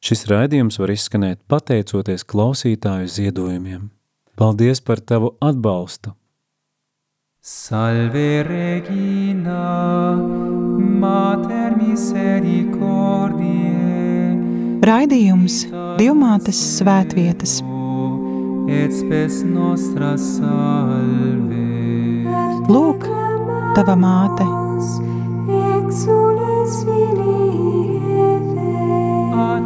Šis raidījums var izskanēt pateicoties klausītāju ziedojumiem. Paldies par tavu atbalstu! Salve Regina, Mater misericordiae, Raidījums Dievmātes svētvietas. et spes nostra salve. Lūk, tava māte! Exules A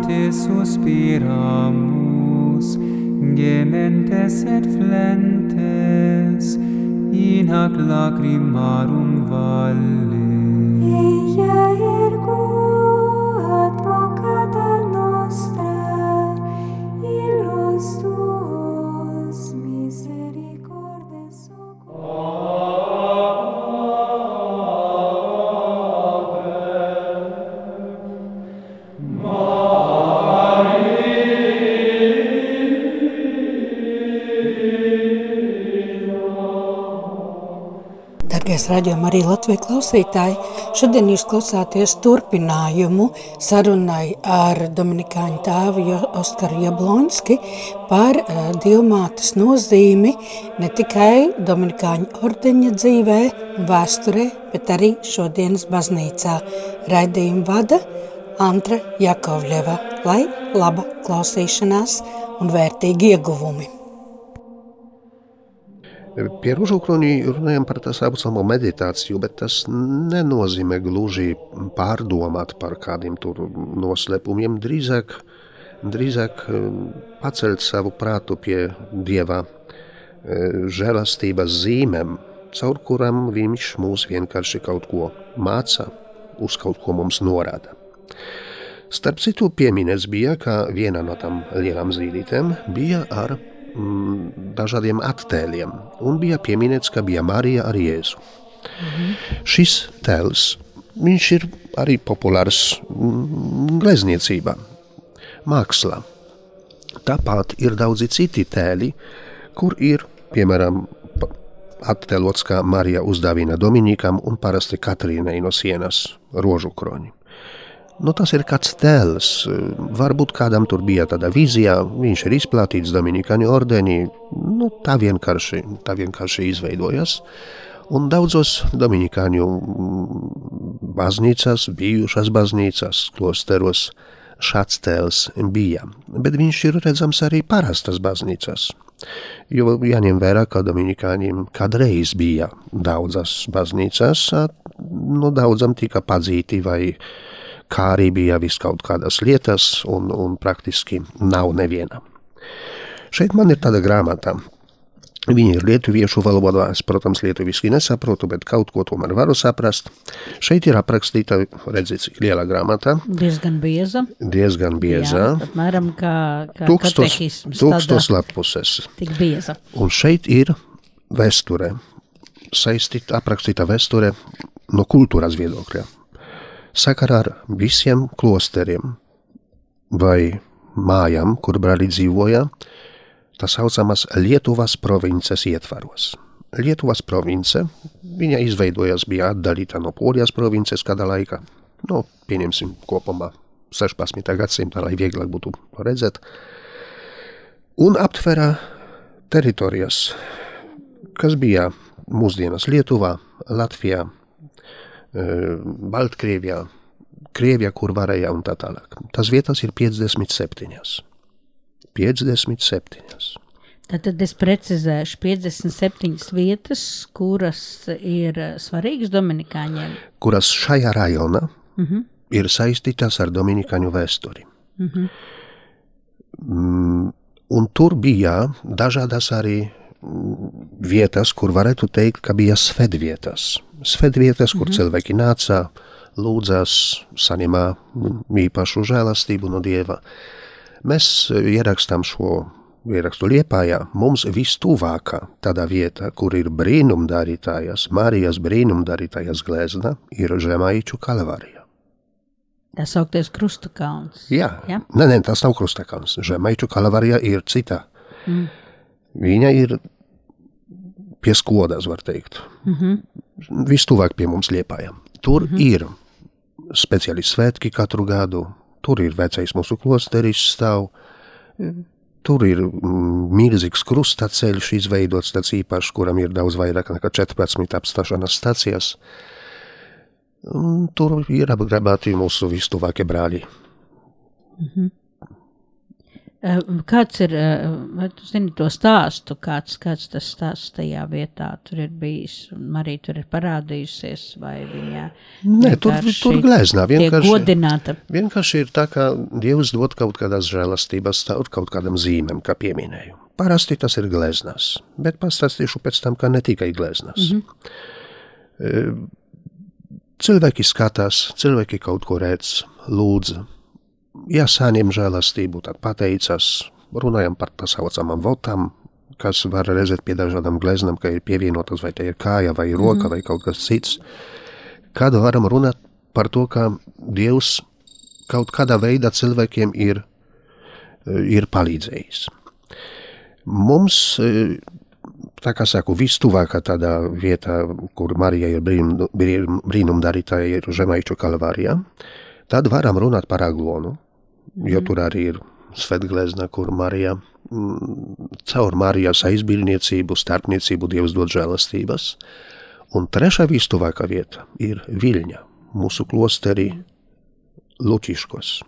te suspiramus gementes et flentes in hac lacrimarum valle eia ergo Dargais raidījuma arī Latvijas klausītāji, šodien jūs klausāties turpinājumu sarunai ar Dominikāņu tēvu Oskaru Jablonski par uh, dievmātes nozīmi ne tikai Dominikāņu ordeņa dzīvē un vēsturē, bet arī šodienas baznīcā. Raidījumu vada Antra Jakovļeva, lai laba klausīšanās un vērtīgi ieguvumi. Pie Rūžukroņa runājam par tā saucamo meditāciju, bet tas nenozīmē gluži pārdomāt par kādiem tur noslēpumiem. Drīzāk, drīzāk eh, pacelt savu prātu pie Dieva eh, žēlastības zīmēm, caur kurām viņš mūs vienkārši kaut ko māca, uz kaut ko mums norāda. Starp citu, pieminēts bija, ka viena no tām lielām zīlītēm bija ar mm, dažādiem attēliem, un bija pieminēts, ka bija Marija ar Jēzu. Šis tēls, viņš ir arī populārs mm, glezniecībā, mākslā. Tāpat ir daudzi citi tēli, kur ir, piemēram, attēlots, kā Marija uzdāvina Dominikam un parasti Katrīnai no sienas rožu kroņi. Nu, tas ir kāds tēls. Varbūt kādam tur bija tāda vīzija, viņš ir izplatīts Dominikāņu ordenī. Nu, tā, vienkārši, tā vienkārši izveidojas. Un daudzos Dominikāņu mm, baznīcās, bijušās baznīcās, klosteros šāds tēls bija. Bet viņš ir redzams arī parastas baznīcās. Jo jāņem vērā, ka Dominikāņiem kādreiz bija daudzas baznīcās, no daudzam tika padzīti vai kā arī bija vis kaut kādas lietas, un, un praktiski nav neviena. Šeit man ir tāda grāmata. Viņa ir lietuviešu valodā. Es, protams, lietuviski nesaprotu, bet kaut ko tomēr varu saprast. Šeit ir aprakstīta, redziet, cik liela grāmata, Diezgan bieza. diezgan bieza. Jā, apmēram kā, kā Tūkstos, tūkstos lapuses. Tik bieza. Un šeit ir vēsture, saistīta, aprakstīta vēsture no kultūras viedokļa. Sakarā ar visiem klosteriem vai mājām, kur brāļi dzīvoja, tā saucamas Lietuvas provinces ietvaros. Lietuvas province, viņa izveidojās, bija atdalīta no Polijas provinces kāda laika, no, pieņemsim kopumā 16. gadsimta, lai vieglāk būtu redzēt, un aptvera teritorijas, kas bija mūsdienas Lietuvā, Latvijā, Baltkrievijā, Krievijā, kur varēja un tā tālāk. Tas vietas ir 57. 57. Tad es precizēšu 57 vietas, kuras ir eh, svarīgas Dominikāņiem. kuras šajā rajonā mm -hmm. ir saistītas ar Dominikāņu vēsturi. Mm -hmm. mm, un tur bija dažādas arī vietas, kur varētu teikt, ka bija svētvietas. Svētvietas, kur mm -hmm. cilvēki nāca, lūdzās, saņemā īpašu žēlastību no Dieva. Mēs ierakstām šo ierakstu Liepājā. Mums vistuvākā tāda vieta, kur ir brīnumdarītājas, Marijas brīnumdarītājas glezna, ir Žemaiču kalvarija. Tā sauktais Krusta kalns. Jā, Ja? nē, nē, tas nav krustakāns. Žemaiču kalvarija ir cita. Mm. Viņa ir pie skodas, var teikt. Mm -hmm. Vistuvāk pie mums Liepājā. Tur mm -hmm. ir speciāli svētki katru gadu. tur ir vecais mūsu klosteris stāv, tur ir mm, milzīgs krustaceļš izveidots, tāds īpašs, kuram ir daudz vairāk nekā 14 apstāšanās stācijas. Un Tur ir apgrabāti mūsu vistuvākie brāļi. Eh, Kāds ir, eh, tu zini to stāstu, kāds, kāds tas stāsts tajā vietā tur ir bijis, un Marija tur ir parādījusies, vai viņa Nē, tur, tur gleznā tiek vienkārši. godināta? Vienkārši ir tā, ka Dievs dod kaut kādas žēlastības, caur kaut kādam zīmēm, kā pieminēju. Parasti tas ir gleznās, bet pastāstīšu pēc tam, ka ne tikai gleznās. Mm -hmm. Cilvēki skatās, cilvēki kaut ko redz, lūdz. Ja saņem žēlastību, tad pateicas, runājam par tā saucamām votām, kas var redzēt pie dažādām gleznām, ka ir pievienotas vai te ir kāja vai roka mm -hmm. vai kaut kas cits. Kad varam runāt par to, ka Dievs kaut kādā veidā cilvēkiem ir, ir palīdzējis. Mums, eh, tā kā saku, vistuvākā tādā vietā, kur Marija ir brīnum, brīnum, brīnumdarītāja, ir Žemaiču kalvārijā, tad varam runāt par aglonu, jo tur arī ir svetglezna, kur Marija mm, caur Marijas aizbildniecību, starpniecību Dievs dod žēlastības. Un trešā vistuvākā vieta ir Viļņa, mūsu klosterī Luķiškos.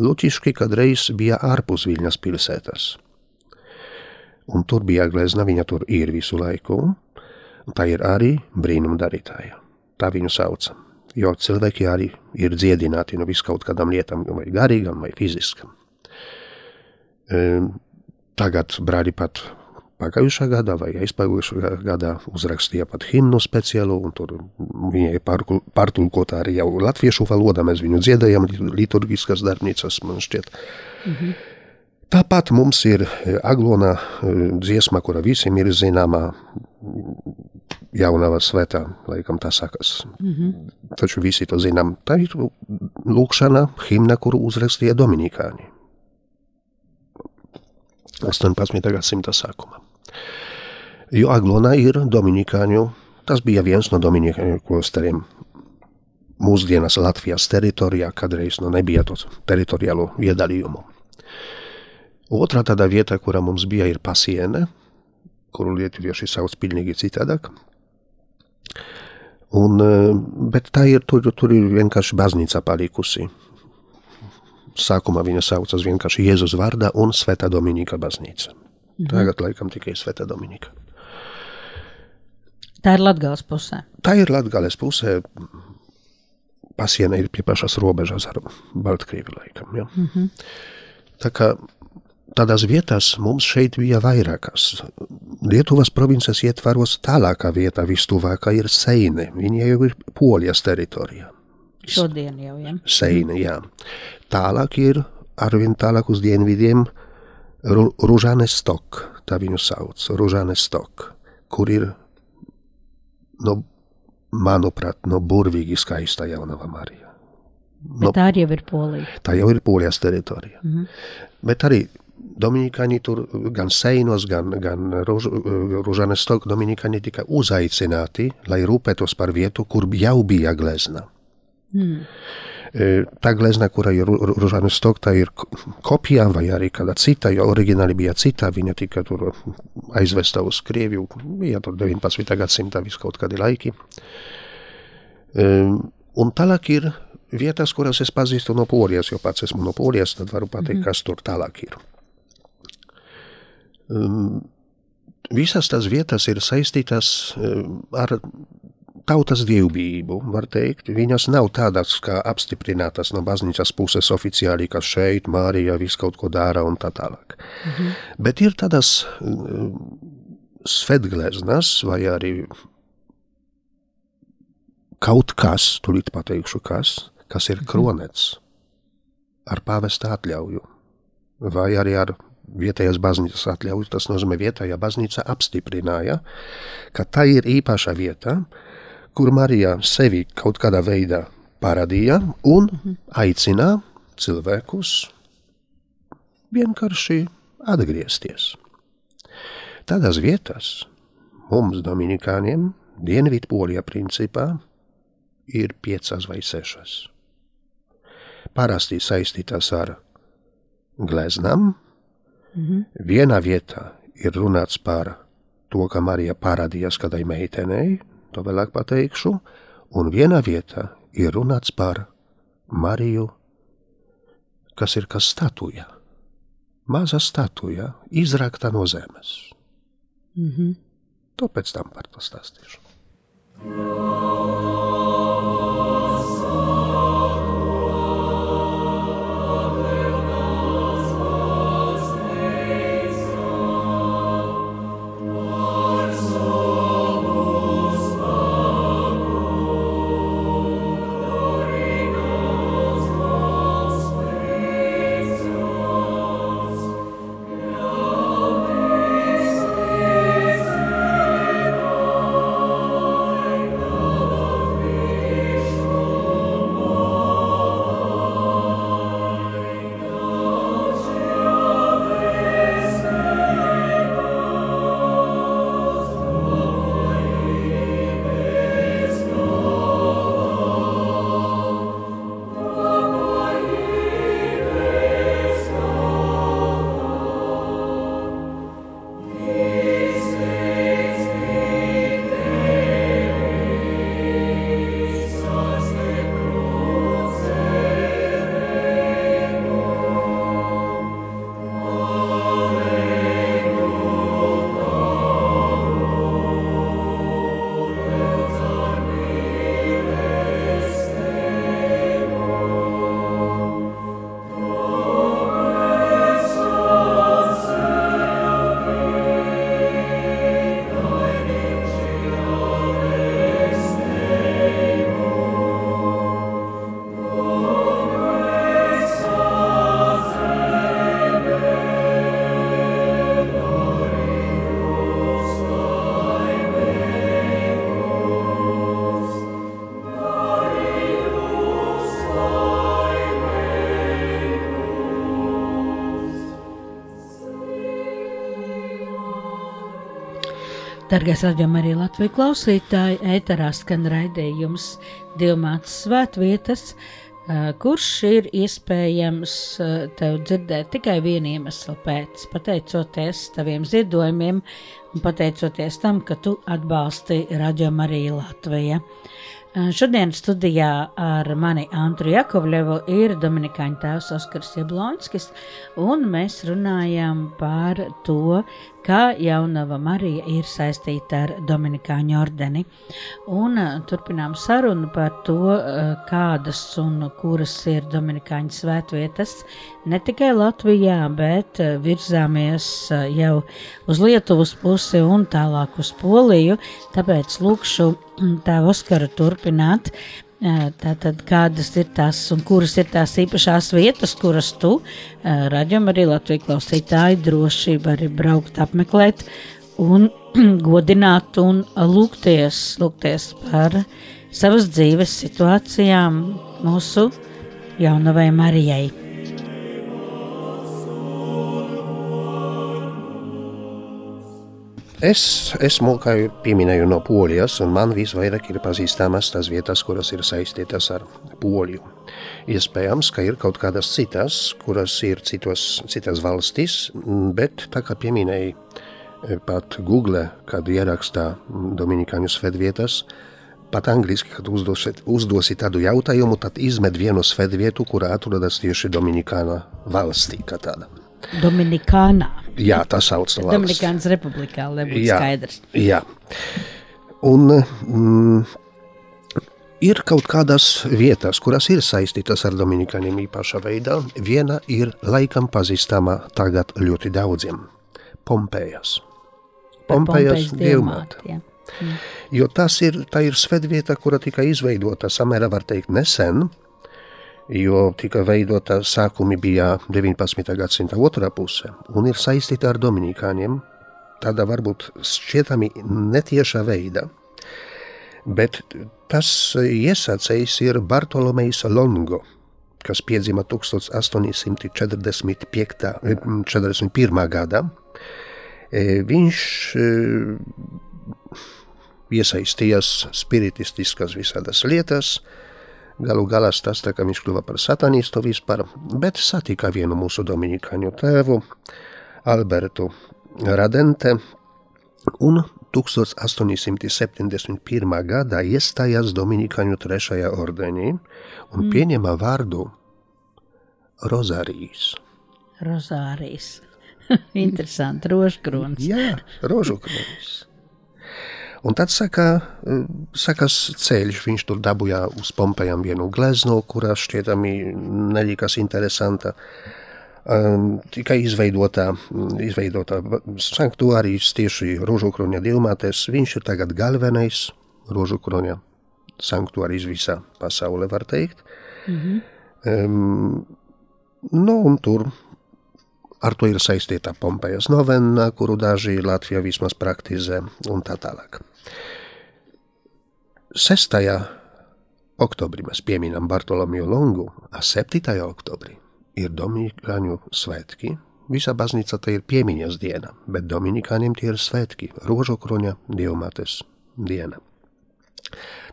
Luķiški kādreiz bija ārpus Viļņas pilsētas. Un tur bija glezna, viņa tur ir visu laiku. Tā ir arī brīnumdarītāja. Tā viņu sauca. Jo cilvēki arī ir dziedināti no viskaut kādām lietām, vai garīgām, vai fiziskām. Ehm, Tagad brāļi pat pagājušā gadā vai aizpagājušā gadā uzrakstīja pat himnu speciālu, un tur viņai pārkul- pārtulkota arī jau latviešu valodā. Mēs viņu dziedājam, li- liturgiskas darbnīcas, man šķiet. Tāpat mums ir aglona eh, dziesma, kura visiem ir zināmā, jaunava svētā, laikam tā sakas. Mm -hmm. Taču visi to zinām. Tā ir lūkšana, himna, kuru uzrakstīja Dominikāni. 18. gadsimta sākumā. Jo Aglona ir Dominikāņu, tas bija viens no Dominikāņu klosteriem. Mūsdienas Latvijas teritorijā kādreiz nu nebija to teritoriālo iedalījumu. Otra tāda vieta, kurā mums bija, ir pasiene, kuru lietuvieši sauc pilnīgi citādāk. Un, eh, bet tā ir, tur, tur ir vienkārši baznīca palikusi. Sākumā viņa saucas vienkārši Jēzus vārdā un Svētā Dominika baznīca. Tagad laikam tikai Svētā Dominika. Tā ir Latgales pusē. Tā ir Latgales pusē. Pasiena ir pie pašas robežas ar Baltkrievi laikam. Ja? Mm -hmm. Tā kā tādās vietās mums šeit bija vairākas. Lietuvas provinces ietvaros tālākā vieta vistuvākā ir Seine. Viņa jau ir Polijas teritorijā. Šodien jau, ja? Seine, jā. Tālāk ir arvien tālāk uz dienvidiem Ru- Ružane Stok, tā viņu sauc, Ružane Stok, kur ir, no, manuprāt, no burvīgi skaista jaunava Marija. Bet tā arī jau ir Polija. Tā jau ir Polijas teritorija. Mm -hmm. Bet arī Dominikāņi tur gan Seinos, gan, gan Ružane Stok Dominikāņi tika uzaicināti, lai rūpētos par vietu, kur jau bija glezna. Hmm. E, Tā glezna, kura ir Ružāna Stokta, ir k- kopija vai arī kāda cita, jo oriģināli bija cita, viņa tika tur aizvesta uz Krieviju, bija tur 19. gadsimta vis kaut kādi laiki. E, Un tālāk ir vietas, kuras es pazīstu no Polijas, jo pats esmu no Polijas, tad varu pateikt, mm -hmm. kas tur tālāk ir. Um, Visas tās vietas ir saistītas um, ar tautas dievbijību, var teikt. Viņas nav tādas kā apstiprinātas no baznīcas puses oficiāli, ka šeit Mārija visu kaut ko dara un tā tālāk. Mhm. Bet ir tādas um, svetgleznas vai arī kaut kas, tulīt pateikšu kas, kas ir kronets ar pāvesta atļauju vai arī ar vietējās baznīcas atļauju. Tas nozīmē, vietējā baznīca apstiprināja, ka tā ir īpaša vieta, kur Marija sevi kaut kādā veidā parādīja un aicina cilvēkus vienkārši atgriezties. Tādās vietās mums, Dominikāņiem, Dienvidpolijā principā ir piecas vai sešas. parasti saistītas ar gleznām. Vienā vietā ir runāts par to, ka Marija parādījās kādai meitenei, to vēlāk pateikšu, un vienā vietā ir runāts par Mariju, kas ir kas statuja, maza statuja, izrakta no zemes. Mm -hmm. To pēc tam par to stāstīšu. Dargais radījuma arī Latvijas klausītāji, ēterā skan raidījums Dilmāts svētvietas, kurš ir iespējams tev dzirdēt tikai viena iemesla pēc, pateicoties taviem ziedojumiem un pateicoties tam, ka tu atbalsti radījuma arī Latvija. Ā, Šodien studijā ar mani Antru Jakovlevu ir Dominikāņu tēvs Oskars Jablonskis, un mēs runājam par to, kā jaunava Marija ir saistīta ar Dominikāņu ordeni. Un ā, turpinām sarunu par to, ā, kādas un kuras ir Dominikāņu svētvietas ne tikai Latvijā, bet ā, virzāmies jau uz Lietuvas pusi un tālāk uz Poliju. Tāpēc lūkšu tēvu Oskaru turpināt. Tātad, kādas ir tās un kuras ir tās īpašās vietas, kuras tu, raidījumā arī Latvijas klausītāji, droši vari braukt, apmeklēt un godināt un lūgties, lūgties par savas dzīves situācijām mūsu jaunavai Marijai. Es esmu, kā jau pieminēju, no Polijas, un man visvairāk ir pazīstamas tās vietas, kuras ir saistītas ar Poliju. Iespējams, ka ir kaut kādas citas, kuras ir citos, citas valstis, bet tā kā pieminēja eh, pat Google, kad ierakstā Dominikāņu svētvietas, pat angliski, kad uzdosi, uzdosi tādu jautājumu, tad izmet vienu svētvietu, kurā atrodas tieši Dominikāna valstī kā tāda. Dominikānā. Jā, tā sauc valsts. Dominikānas republikā, lai būtu Jā. skaidrs. Jā. Un mm, ir kaut kādas vietas, kuras ir saistītas ar Dominikāņiem īpašā veidā. Viena ir laikam pazīstama tagad ļoti daudziem - Pompejas. Pompejas dievmāte. jā. Jo tas ir, ir svētvieta, kura tika izveidota samērā, var teikt, nesen, jo tika veidota sākumi bija 19. gadsimta otrā puse un ir saistīta ar Dominikāņiem, tādā varbūt šķietami netiešā veidā. Bet tas iesācējs ir Bartolomejs Longo, kas piedzima 1845. 41. gadā. E, Viņš e, iesaistījās spiritistiskas visādas lietas, galu galā tas, tā, ka viņš kļuva par satanistu vispār, bet satika vienu mūsu dominikāņu tēvu, Albertu Radente, un 1871. gadā iestājās Dominikāņu trešajā ordenī un mm. pieņēma vārdu Rozārijas. Rozārijas. Interesanti, rožkrons. Jā, rožkrons. Un tad saka, sakas ceļš, viņš tur dabūja uz Pompejām vienu glezno, kurā šķietami neļikas interesanta. Um, tikai izveidotā, izveidotā sanktuārijas tieši Rožukroņa dilmātes, viņš ir tagad galvenais Rožukroņa sanktuārijas visā pasaulē, var teikt. Mm -hmm. um, nu, un tur Ar to ir saistīta Pompejas novena, kuru daži Latvijā vismaz praktizē un tā tālāk. 6. oktobrī mēs pieminam Bartolomiju Longu, a 7. oktobrī ir Dominikāņu svētki. Visa baznīca te ir piemiņas diena, bet Dominikāņiem tie ir svētki, rožokroņa dievmates diena.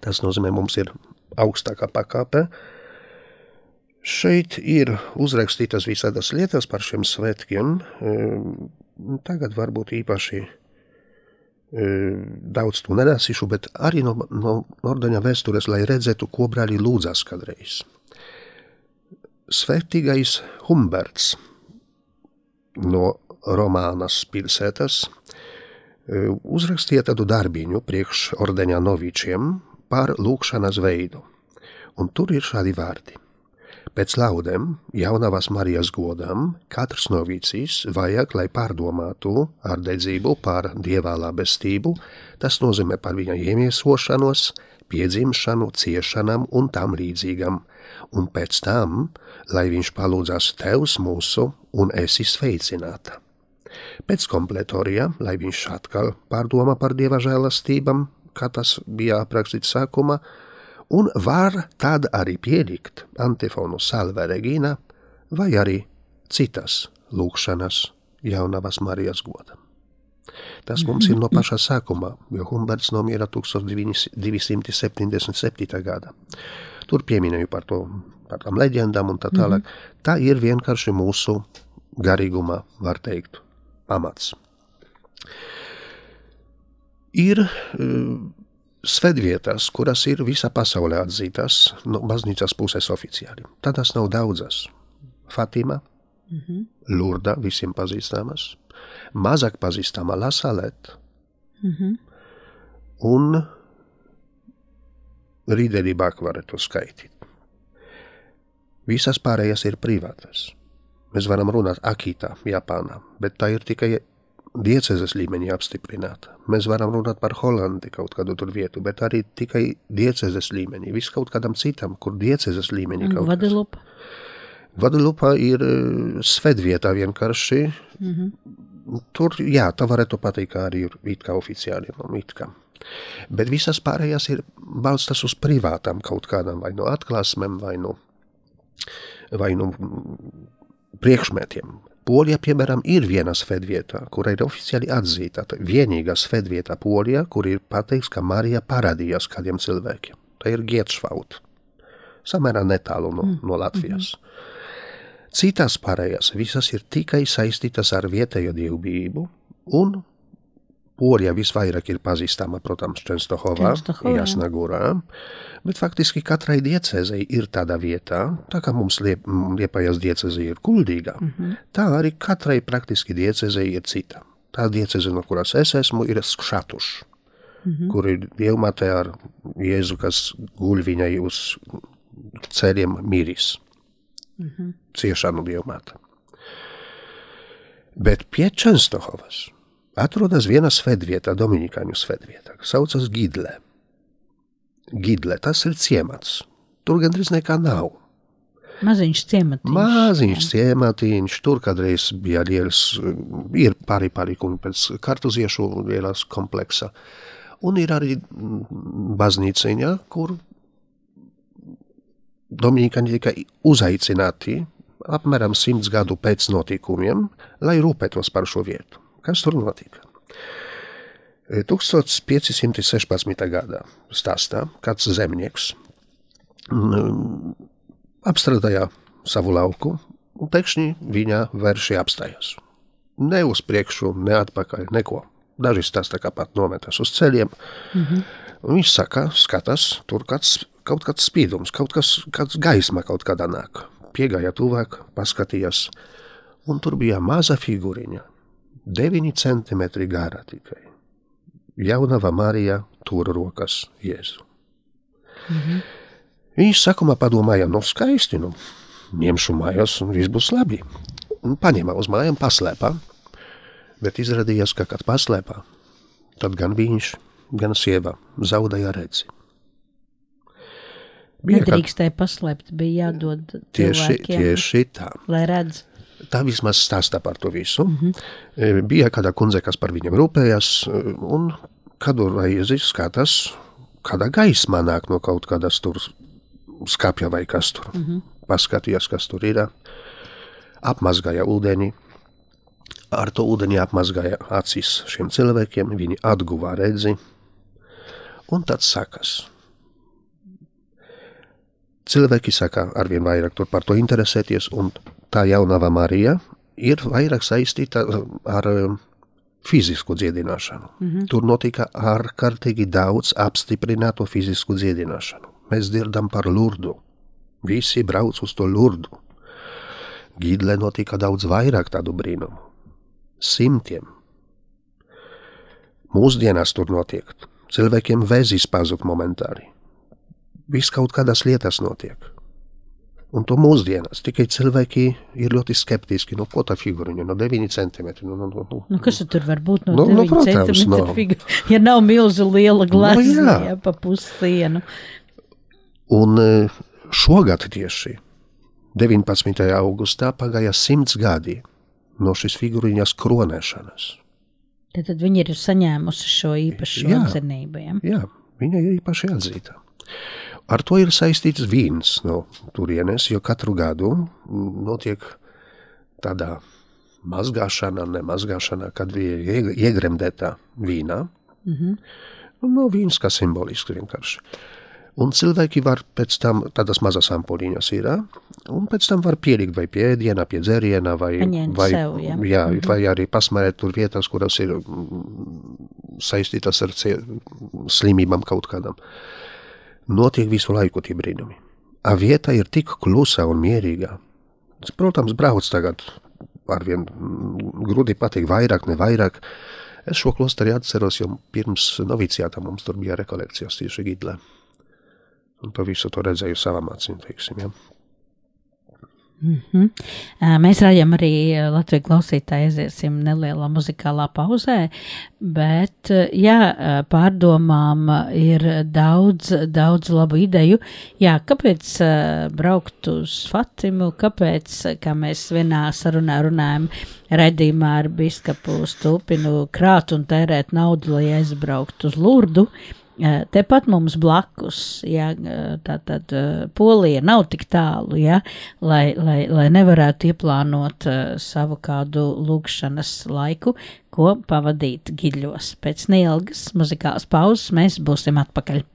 Tas nozīmē, mums ir augstākā pakāpe, Šeit ir uzrakstītas visādas lietas par šiem svētkiem. Ehm, tagad varbūt īpaši ehm, daudz to nelasīšu, bet arī no, no ordeņa vēstures, lai redzētu, ko brāļi lūdzas kādreiz. Svētīgais Humberts no Romānas pilsētas ehm, uzrakstīja tādu darbiņu priekš ordeņa novičiem par lūkšanas veidu, un tur ir šādi vārdi. Pēc laudēm, jaunavas Marijas godam, katrs novīcīs vajag, lai pārdomātu ar dedzību par dievā labestību, tas nozīmē par viņa iemiesošanos, piedzimšanu, ciešanām un tam līdzīgam, un pēc tam, lai viņš palūdzās Tevs mūsu un esi sveicināta. Pēc kompletorijā, lai viņš atkal pārdomā par dieva žēlastībām, kā tas bija aprakstīts sākumā, un var tad arī pielikt antifonu salve regīna vai arī citas lūkšanas jaunavas Marijas godam. Tas mums ir no paša sākuma, jo Humberts nomira 1277. gada. Tur pieminēju par to, par tām leģendām un tā tālāk. Mm -hmm. Tā ir vienkārši mūsu garīguma, var teikt, pamats. Ir svētvietās, kuras ir visā pasaulē atzītas no baznīcas puses oficiāli. Tādas nav daudzas. Fatima, mm -hmm. Lurda, visiem pazīstamas, mazāk pazīstama Lasaleta mm -hmm. un Rīderībāk varētu skaitīt. Visas pārējās ir privātas. Mēs varam runāt Akītā, Japānā, bet tā ir tikai diecezes līmenī apstiprināta. Mēs varam runāt par Holandi kaut kādu tur vietu, bet arī tikai diecezes līmenī. Viss kaut kādam citam, kur diecezes līmenī kaut Vadilupa. kas. Vadilupa ir uh, svedvietā vienkārši. Mm -hmm. Tur, jā, tā varētu pateikt, arī it kā oficiāli, no it kā. Bet visas pārējās ir balstas uz privātām kaut kādām vai no atklāsmēm, vai no, vai no priekšmetiem. Polijā, piemēram, ir viena svētvieta, kura ir oficiāli atzīta. Vienīgā svētvieta Polijā, kur ir pateikts, ka Marija parādījās kādiem cilvēkiem. Tā ir Gietšvaut, samērā netālu no, mm. no Latvijas. Mm -hmm. Citas pārējās visas ir tikai saistītas ar vietējo dievbijību un Polijā visvairāk ir pazīstama, protams, Čenstohovā, Jasnagurā, bet faktiski katrai diecezei ir tāda vietā, tā kā mums liep, liepājas diecezei ir kuldīga, mm -hmm. tā arī katrai praktiski diecezei ir cita. Tā dieceze, no kuras es esmu, ir skšatuš, mm -hmm. kur ir dievmate ar Jēzu, kas guļ viņai uz ceļiem miris. Mm -hmm. Ciešanu dievmate. Bet pie Čenstohovas atrodas viena svētvieta, Dominikāņu svētvieta, kas saucas Gidle. Gidle, tas ir ciemats. Tur gandrīz nekā nav. Maziņš ciematiņš. Maziņš ciematiņš, tur kādreiz bija liels, ir pārī pārīkumi pēc kartuziešu ielas kompleksa. Un ir arī baznīciņa, kur Dominikāņi tika uzaicināti apmēram simts gadu pēc notikumiem, lai rūpētos par šo vietu. Kas tur notika? 1516. gadā stāstā kāds zemnieks mm, apstrādāja savu lauku, un pēkšņi viņa vēršī apstājās. Ne uz priekšu, ne atpakaļ, neko. Daži stāsta, kā pat nometas uz ceļiem. Mm -hmm. Viņš saka, skatās, tur kāds, kaut kāds spīdums, kaut kas, kāds gaisma kaut kādā nāk. Piegāja tuvāk, paskatījās, un tur bija maza figūriņa, 9 centimetri gara tikai. Jaunava Marija tur rokas Jēzu. -hmm. Viņš sākumā padomāja, no skaisti, nu, ņemšu mājās un viss būs labi. Un paņēma uz mājām paslēpā, bet izrādījās, ka, kad paslēpā, tad gan viņš, gan sieva zaudēja redzi. Bija, Nedrīkstēja paslēpt, bija jādod tieši, cilvēkiem, tieši tā. lai redz. Tā vismaz stāsta par to visu. Mm -hmm. Bija kāda kundze, kas par viņiem rūpējās, un kādu reizi skatās, kāda gaisma nāk no kaut kādas tur skapja vai kas tur. Mm -hmm. Paskatījās, kas tur ir. Apmazgāja ūdeni. Ar to ūdeni apmazgāja acis šiem cilvēkiem, viņi atguva redzi. Un tad sakas. Cilvēki saka, arvien vairāk par to interesēties, un tā jaunava Marija ir vairāk saistīta ar fizisku dziedināšanu. Mm -hmm. Tur notika ārkārtīgi daudz apstiprināto fizisku dziedināšanu. Mēs dzirdam par lurdu. Visi brauc uz to lurdu. Gīdlē notika daudz vairāk tādu brīnumu. Simtiem. Mūsdienās tur notiek. Cilvēkiem vēzis pazūd momentāri. Viss kaut kādas lietas notiek. Un to mūsdienās tikai cilvēki ir ļoti skeptiski. Nu, ko tā figūriņa no 9 centimetri? Nu, nu, nu, Nu, kas tur var būt no Nu, nu, 9 protams, centimetru nav. figūra? Ja nav milzu liela glazma, jā. ja, pa pussienu. Un e, šogad tieši 19. augustā pagāja simts gadi no šīs figūriņas kronēšanas. Tad, tad viņi ir saņēmusi šo īpašo Jā. atzinību. Ja? Jā, viņa ir īpaši atzīta. Ar to ir saistīts vīns no turienes, jo katru gadu mm, notiek tādā mazgāšana, nemazgāšana, kad bija ieg- iegremdēta vīnā. Mm -hmm. No vīns kā simbolisks vienkārši. Un cilvēki var pēc tam, tādas mazas ampuliņas ir, un pēc tam var pielikt vai pie ēdiena, pie dzēriena, vai, Paņemt vai, sev, ja? jā, mm -hmm. vai arī pasmērēt tur vietas, kuras ir mm, saistītas ar cie- slimībām kaut kādam. Notiek visu laiku tie brīnumi. A vieta ir tik klusa un mierīga. Protams, brauc tagad arvien grūti pateikt vairāk, ne vairāk. Es šo klosteri atceros, jo pirms noviciāta mums tur bija rekolekcijas tieši Gidlē. Un to visu to redzēju savām acīm, teiksim, ja. Mhm. Ā, Mēs rādījām arī Latvijas klausītāju aiziesim nelielā muzikālā pauzē, bet jā, pārdomām ir daudz, daudz labu ideju. Jā, kāpēc braukt uz Fatimu, kāpēc, kā mēs vienā sarunā runājam, redzījumā ar biskapu stūpinu krāt un tērēt naudu, lai aizbrauktu uz Lurdu. Eh, Tepat mums blakus, ja, tā tad Polija nav tik tālu, ja, lai, lai, lai nevarētu ieplānot savu kādu lūkšanas laiku, ko pavadīt giļos. Pēc neilgas muzikālas pauzes mēs būsim atpakaļ.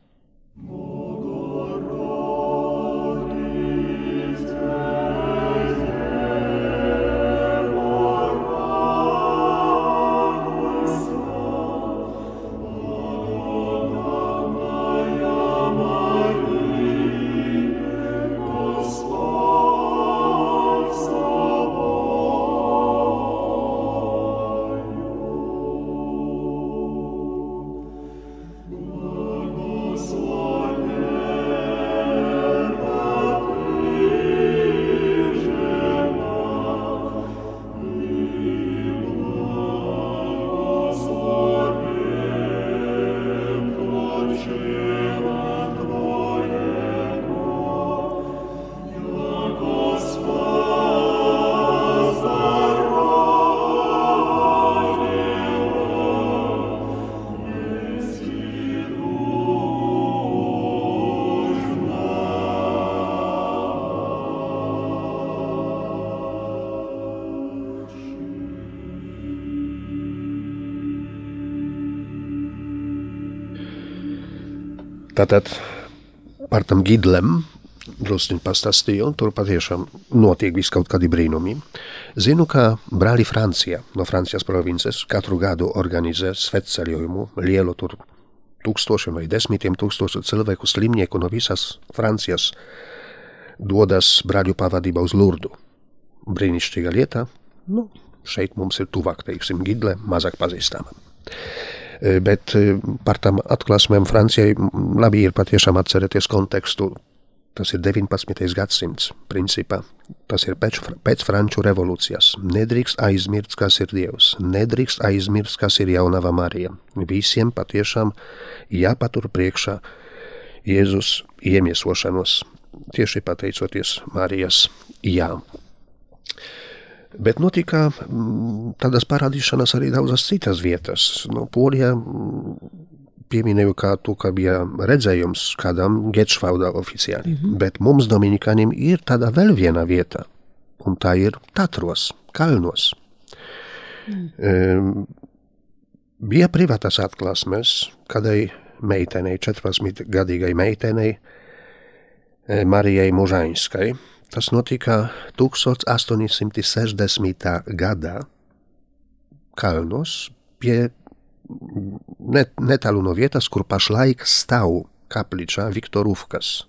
Tātad par tam gidlem drusciņi pastāstīju, un tur patiešām notiek viss kaut kādi brīnumi. Zinu, ka brāļi Francijā, no Francijas provinces, katru gadu organizē svetceļojumu, lielu tur tūkstošiem vai desmitiem tūkstošu cilvēku slimnieku no visas Francijas dodas brāļu pavadībā uz Lurdu. Brīnišķīga lieta, nu, šeit mums ir tuvāk, teiksim, Gidle, mazāk pazīstama. E, Bet e, par tām atklāsmēm Francijai labi ir patiešām atcerēties kontekstu. Tas ir 19. gadsimts, principā. Tas ir pēc, pēc Franču revolūcijas. Nedrīkst aizmirst, kas ir Dievs. Nedrīkst aizmirst, kas ir jaunava Marija. Visiem patiešām jāpatur priekšā Jēzus iemiesošanos. Tieši pateicoties Marijas jā. Bet notika mm, tādas parādīšanās arī daudzas citas vietas. No Polijā mm, pieminēju kā to, ka bija redzējums kādam Getšvaudā oficiāli. Mm -hmm. Bet mums Dominikāņiem ir tāda vēl viena vieta, un tā ir Tatros, Kalnos. Mm. Um, bija privātas atklāsmes kādai meitenei, 14-gadīgai meitenei, Marijai Mužainskai. Tas notika 1860. gadā Kalnos pie net, netālu no vietas, kur pašlaik stāv kapličā Viktorūfkas.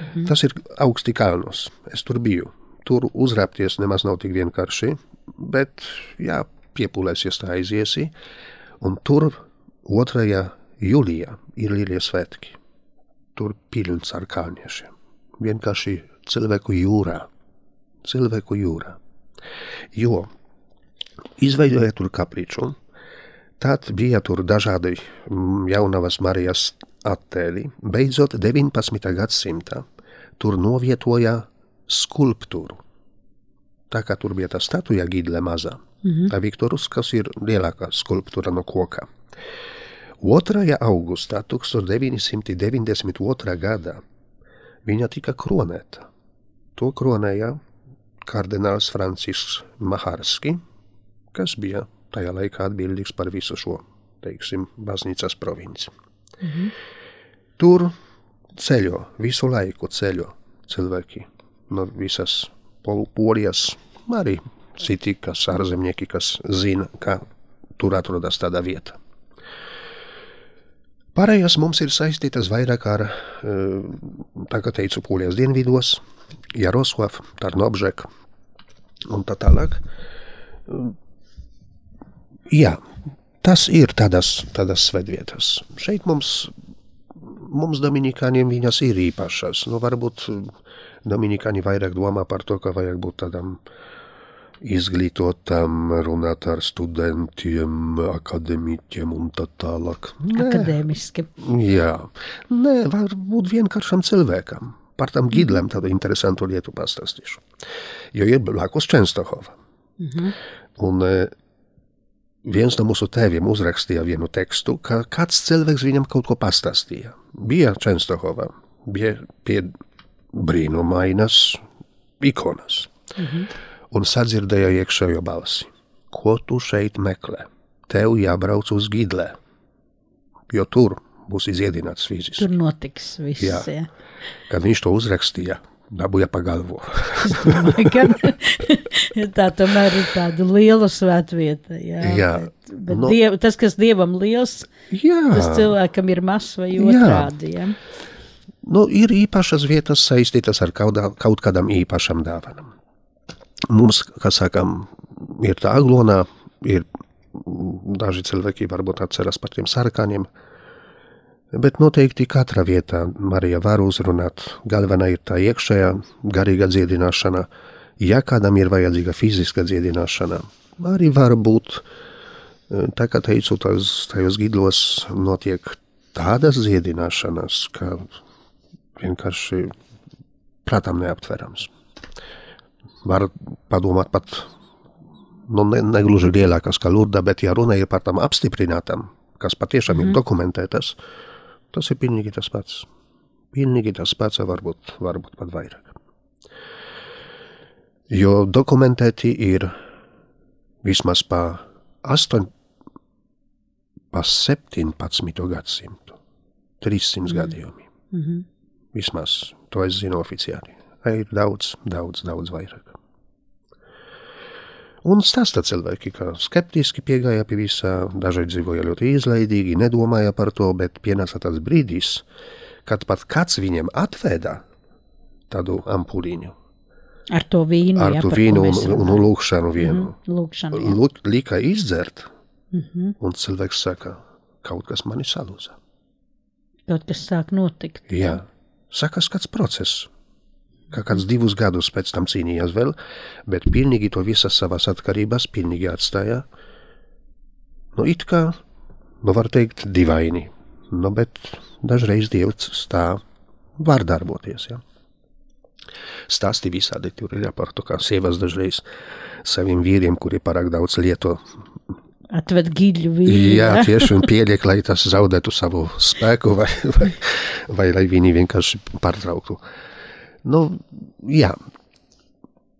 Mhm. Tas ir augsti kalnos. Es tur biju. Tur uzrāpties nemaz nav tik vienkārši, bet jā, piepūlēsies tā aiziesi. Un tur 2. jūlijā ir lielie svētki. Tur pilns ar kalniešiem. Vienkārši cilvēku jūrā. Cilvēku jūrā. Jo izveidoja tur kapliču, Tad bija tur dažādi mm, jaunavas Marijas attēli. Beidzot, 19. gadsimtā tur novietoja skulptūru. Tā kā tur bija tā statuja Gidle mazā, mm -hmm. tā Viktorus, kas ir lielākā skulptūra no koka. 2. augustā 1992. gadā viņa tika kronēta. To kronēja kardināls Francisks Maharski, kas bija tajā laikā atbildīgs par visu šo, teiksim, baznīcas provinci. -hmm. Tur ceļo, visu laiku ceļo cilvēki no visas polijas, arī citi, kas ārzemnieki, kas zina, ka tur atrodas tāda vieta. Pārējās mums ir saistītas vairāk ar, tā kā teicu, polijas dienvidos, Jaroslav, Tarnobžek un tā tālāk. Jā, tas ir tādas, tādas svētvietas. Šeit mums, mums Dominikāņiem viņas ir īpašas. Nu, varbūt Dominikāņi vairāk domā par to, ka vajag būt tādam izglītotam, runāt ar studentiem, akademiķiem un tā tālāk. Nē. Akadēmiski. Jā, nē, var būt vienkāršam cilvēkam. Par tam gidlēm tādu interesantu lietu pastāstīšu. Jo ir blakus Čenstohova. Mm -hmm. Un viens no mūsu tēviem uzrakstīja vienu tekstu, ka kāds cilvēks viņam kaut ko pastāstīja. Bija Čenstohovā, bija pie brīnumainas ikonas. Mhm. Un sadzirdēja iekšējo balsi. Ko tu šeit meklē? Tev jābrauc uz Gidlē, jo tur būs izdziedināts fiziski. Tur notiks viss. Jā. Jā. Kad viņš to uzrakstīja, dabūja pa galvu. tā tomēr ir tāda liela svētvieta. Jā, Jā, bet, bet nu- diev, tas, kas dievam liels, Jā, tas cilvēkam ir mazs vai otrādi. Ja? nu, ir īpašas vietas saistītas ar kaudā, kaut kādam īpašam dāvanam. Mums, kā sakām, ir tā aglonā, ir daži cilvēki varbūt atceras par tiem sarkaniem, bet noteikti katra vietā Marija var uzrunāt. Galvenā ir tā iekšējā garīga dziedināšana. Ja kādam ir vajadzīga fiziska dziedināšana, arī var būt, tā kā teicu, tās, tajos gidlos notiek tādas dziedināšanas, ka vienkārši prātam neaptverams. Var padomāt pat, nu, ne, negluži lielākas kā Lurda, bet ja runa ir par tām apstiprinātām, kas patiešām mm ir dokumentētas, tas ir pilnīgi tas pats. Pilnīgi tas pats, varbūt, varbūt pat vairāk. Jo dokumentēti ir vismaz pa 8, pa 17. gadsimtu, 300 mm. gadījumi. Mhm. Vismaz to es zinu oficiāli. Ir daudz, daudz, daudz vairāk. Un stāsta cilvēki, ka skeptiski piegāja pie visā, daži dzīvoja ļoti izlaidīgi, nedomāja par to, bet pienāca tāds brīdis, kad pat kāds viņiem atvēda tādu ampuliņu. Ar to vīnu, Ar jā, to par ko vīnu un, mēs un, un runājam. lūkšanu vienu. Mhm, Lūkšanu, jā. Lu- Lika izdzert, Mhm. un cilvēks saka, kaut kas mani salūza. Kaut kas sāk notikt. Jā, sakas kāds process. Kā kāds divus gadus pēc tam cīnījās vēl, bet pilnīgi to visas savas atkarības pilnīgi atstāja. Nu, it kā, nu var teikt, divaini. Nu, bet dažreiz Dievs tā var darboties. Ja? Stāsti visādi tur ir par to, kā sievas dažreiz saviem vīriem, kuri pārāk daudz lieto Atved giļu vīnu. Jā, tieši un pieliek, lai tas zaudētu savu spēku, vai, vai, vai lai viņi vienkārši pārtrauktu. Nu, jā.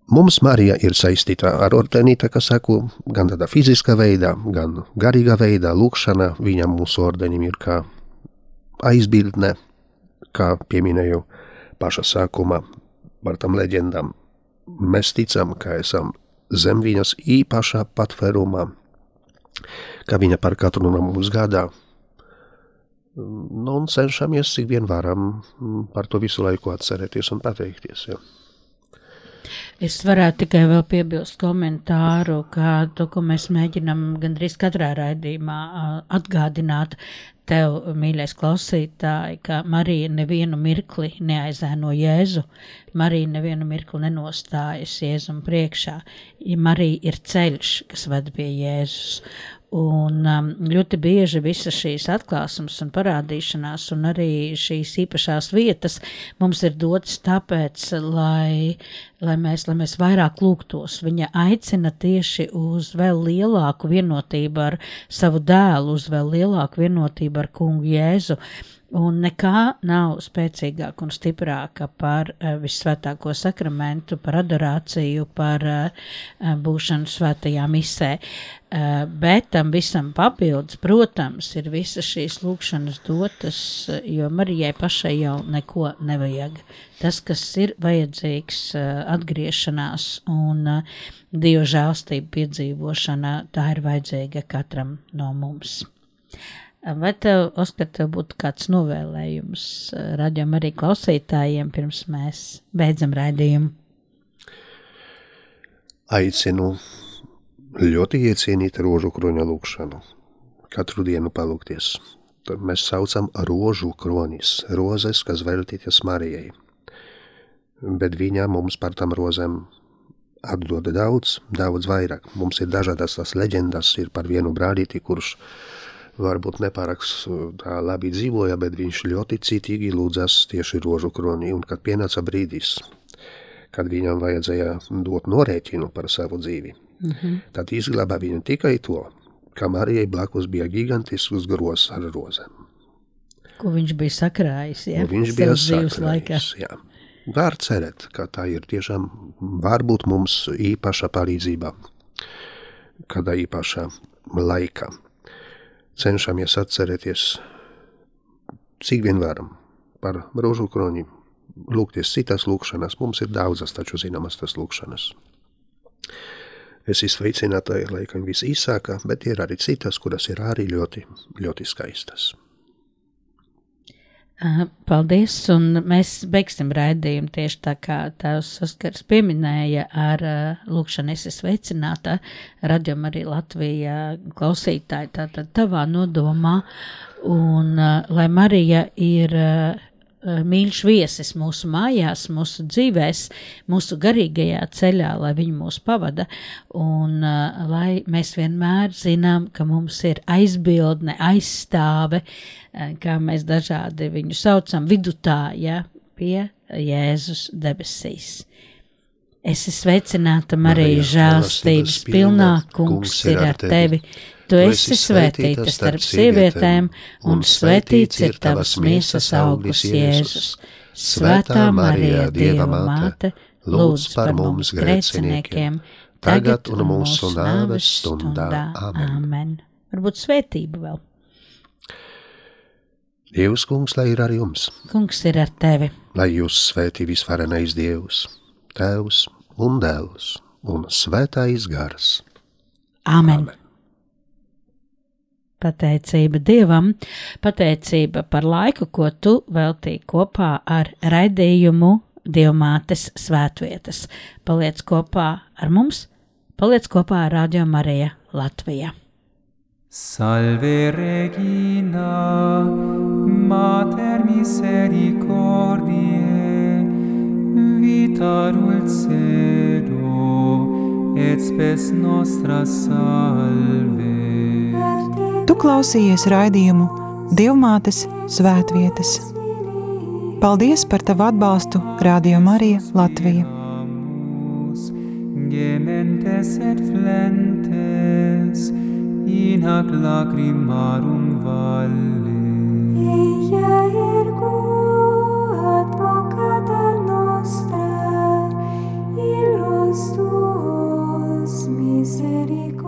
Mums Marija ir saistīta ar ordeni, kā saku, gan tādā fiziskā veidā, gan garīgā veidā. Lūkšana viņam mūsu ordenim ir kā aizbildne, kā pieminēju paša sākuma par tam leģendām. Mēs ticam, ka esam zem viņas īpašā patvērumā, ka viņa par katru no mums gādā. Nu, un cenšamies, cik vien varam, par to visu laiku atcerēties un pateikties. Ja. Es varētu tikai vēl piebilst komentāru, ka to, ko mēs mēģinam gandrīz katrā raidījumā atgādināt tev, mīļais klausītāji, ka Marija nevienu mirkli neaizēno Jēzu, Marija nevienu mirkli nenostājas Jēzum priekšā. Ja Marija ir ceļš, kas ved pie Jēzus. Un um, ļoti bieži visas šīs atklāsmes un parādīšanās, un arī šīs īpašās vietas mums ir dotas tāpēc, lai, lai, mēs, lai mēs vairāk lūgtos. Viņa aicina tieši uz vēl lielāku vienotību ar savu dēlu, uz vēl lielāku vienotību ar kungu Jēzu. Un nekā nav spēcīgāka un stiprāka par uh, vissvētāko sakramentu, par adorāciju, par uh, būšanu svētajā misē. Uh, bet tam visam papildus, protams, ir visas šīs lūkšanas dotas, jo Marijai pašai jau neko nevajag. Tas, kas ir vajadzīgs, atgriešanās un Dieva žēlstība piedzīvošana, tā ir vajadzīga katram no mums. Vai tev, Oskar, tev būtu kāds novēlējums radījumam arī klausītājiem, pirms mēs beidzam raidījumu? Aicinu ļoti iecienīt rožu kroņa lūkšanu. Katru dienu palūkties. Tad mēs saucam rožu kronis, rozes, kas veltītas Marijai. Bet viņa mums par tām rozēm atdod daudz, daudz vairāk. Mums ir dažādas tās leģendas, ir par vienu brālīti, kurš varbūt nepārāk tā labi dzīvoja, bet viņš ļoti citīgi lūdzas tieši rožu kroni. Un kad pienāca brīdis, kad viņam vajadzēja dot norēķinu par savu dzīvi, mm -hmm. tad izglāba viņu tikai to, ka Marijai blakus bija gigantisks gros ar rozēm. Ko viņš bija sakrājis? Ja? Un viņš bija sakrājis. jā. Var cerēt, ka tā ir tiešām varbūt mums īpaša palīdzība, kādā īpašā laikā. Cenšamies atcerēties, cik vien varam par rožu kroni, lūgties citas lūkšanas. Mums ir daudzas, taču zināmas tas lūkšanas. Es izsveicināta ir laikam visīsākā, bet ir arī citas, kuras ir arī ļoti, ļoti skaistas. Paldies, un mēs beigsim raidījumu tieši tā kā tās saskars pieminēja ar lūkšanu. Esi sveicināta, radījuma arī Latvija klausītāji, tātad tavā nodomā, un lai Marija ir mīļš viesis mūsu mājās, mūsu dzīvēs, mūsu garīgajā ceļā, lai viņi mūs pavada, un uh, lai mēs vienmēr zinām, ka mums ir aizbildne, aizstāve, uh, kā mēs dažādi viņu saucam, vidutāja pie Jēzus debesīs. Esi sveicināta, Marija, žēlstības pilnā, kungs ir ar tevi. Tu esi svētīta starp sievietēm, un svētīts ir tavas miesas auglis, Jēzus. Svētā Marija, Dieva māte, lūdz par mums grēciniekiem, tagad un mūsu nāves stundā. Amen. Varbūt svētību vēl. Dievs, kungs, lai ir ar jums, Kungs ir ar tevi. lai jūs svētī visvarenais Dievs, Tēvs un Dēls un Svētais Gars. Amen. Amen. Pateicība Dievam, pateicība par laiku, ko tu veltīji kopā ar raidījumu Dievmātes svētvietas. Paliec kopā ar mums, paliec kopā ar Radio Marija Latvijā. Salve Regina, Mater misericordiae, vita dulcedo, et spes nostra salve. Tu klausījies raidījumu Dievmātes svētvietas. Paldies par tavu atbalstu Radio Marija Latvija. Gementes et flentes in hac lacrimarum valles. Eia ergo advocata nostra, illos tuos misericordia.